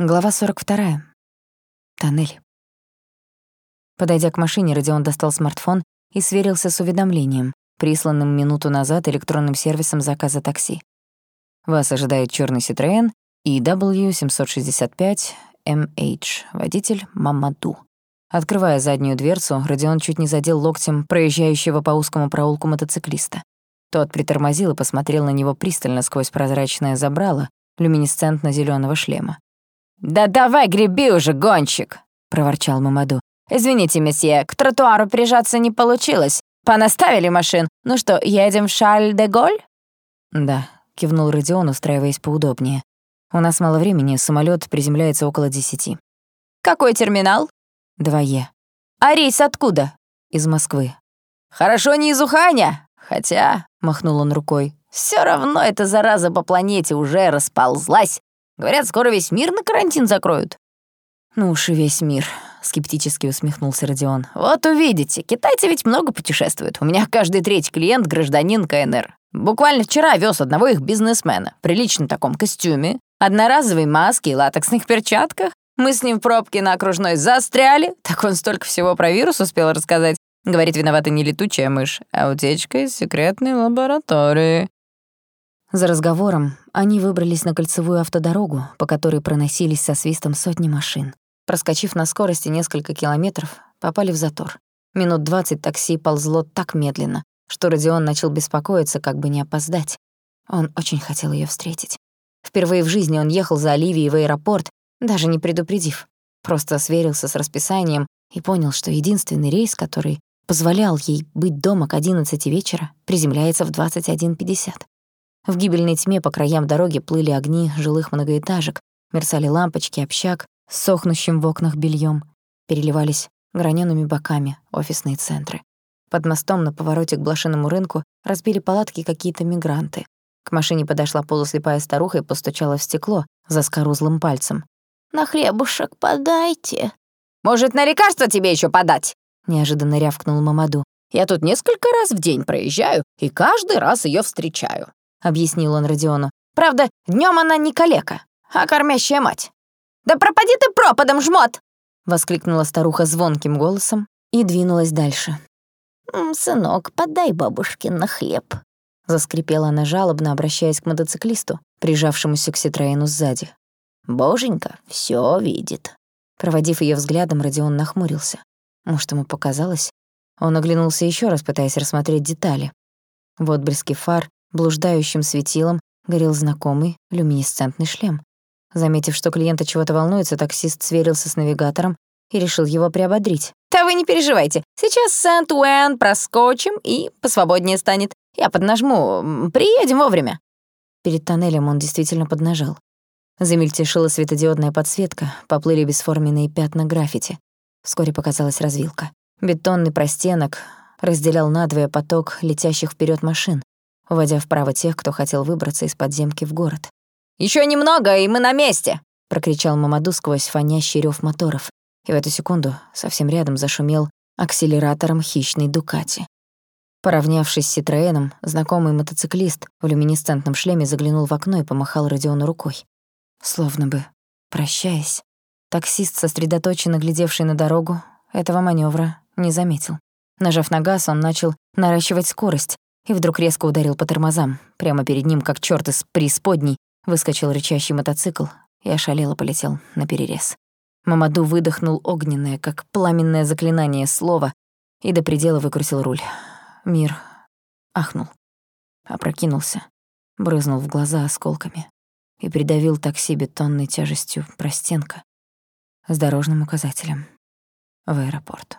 Глава 42. Тоннель. Подойдя к машине, Родион достал смартфон и сверился с уведомлением, присланным минуту назад электронным сервисом заказа такси. Вас ожидает черный Citroёn EW765MH, водитель Мамаду. Открывая заднюю дверцу, Родион чуть не задел локтем проезжающего по узкому проулку мотоциклиста. Тот притормозил и посмотрел на него пристально сквозь прозрачное забрало люминесцентно зеленого шлема. «Да давай греби уже, гонщик!» — проворчал Мамаду. «Извините, месье, к тротуару прижаться не получилось. Понаставили машин. Ну что, едем в Шарль-де-Голь?» «Да», — кивнул Родион, устраиваясь поудобнее. «У нас мало времени, самолет приземляется около десяти». «Какой терминал?» «Два Е». «А рейс откуда?» «Из Москвы». «Хорошо не из Уханя. Хотя», — махнул он рукой, все равно эта зараза по планете уже расползлась. Говорят, скоро весь мир на карантин закроют». «Ну уж и весь мир», — скептически усмехнулся Родион. «Вот увидите, китайцы ведь много путешествуют. У меня каждый третий клиент — гражданин КНР. Буквально вчера вез одного их бизнесмена, в приличном таком костюме, одноразовой маске и латексных перчатках. Мы с ним в пробке на окружной застряли, так он столько всего про вирус успел рассказать. Говорит, виновата не летучая мышь, а утечка из секретной лаборатории. За разговором они выбрались на кольцевую автодорогу, по которой проносились со свистом сотни машин. Проскочив на скорости несколько километров, попали в затор. Минут двадцать такси ползло так медленно, что Родион начал беспокоиться, как бы не опоздать. Он очень хотел ее встретить. Впервые в жизни он ехал за Оливией в аэропорт, даже не предупредив. Просто сверился с расписанием и понял, что единственный рейс, который позволял ей быть дома к 11 вечера, приземляется в 21.50. В гибельной тьме по краям дороги плыли огни жилых многоэтажек, мерцали лампочки, общак с сохнущим в окнах бельем, переливались гранеными боками офисные центры. Под мостом на повороте к блошиному рынку разбили палатки какие-то мигранты. К машине подошла полуслепая старуха и постучала в стекло за скорузлым пальцем. «На хлебушек подайте». «Может, на лекарство тебе еще подать?» — неожиданно рявкнул Мамаду. «Я тут несколько раз в день проезжаю и каждый раз ее встречаю. — объяснил он Родиону. «Правда, днем она не калека, а кормящая мать». «Да пропади ты пропадом, жмот!» — воскликнула старуха звонким голосом и двинулась дальше. «Сынок, подай бабушке на хлеб», — заскрипела она жалобно, обращаясь к мотоциклисту, прижавшемуся к Ситроену сзади. «Боженька все видит». Проводив ее взглядом, Родион нахмурился. Может, ему показалось? Он оглянулся еще раз, пытаясь рассмотреть детали. В отблеске фар Блуждающим светилом горел знакомый люминесцентный шлем. Заметив, что клиента чего-то волнуется, таксист сверился с навигатором и решил его приободрить. «Да вы не переживайте, сейчас Сент-Уэн проскочим и посвободнее станет. Я поднажму, приедем вовремя». Перед тоннелем он действительно поднажал. Замельтешила светодиодная подсветка, поплыли бесформенные пятна граффити. Вскоре показалась развилка. Бетонный простенок разделял надвое поток летящих вперед машин уводя вправо тех, кто хотел выбраться из подземки в город. Еще немного, и мы на месте!» — прокричал Мамаду сквозь фонящий рев моторов. И в эту секунду совсем рядом зашумел акселератором хищный Дукати. Поравнявшись с Ситроэном, знакомый мотоциклист в люминесцентном шлеме заглянул в окно и помахал Родиону рукой. Словно бы прощаясь, таксист, сосредоточенно глядевший на дорогу, этого маневра не заметил. Нажав на газ, он начал наращивать скорость, и вдруг резко ударил по тормозам. Прямо перед ним, как чёрт из преисподней, выскочил рычащий мотоцикл и ошалело полетел на перерез. Мамаду выдохнул огненное, как пламенное заклинание слова, и до предела выкрутил руль. Мир ахнул, опрокинулся, брызнул в глаза осколками и придавил такси бетонной тяжестью простенка с дорожным указателем в аэропорт.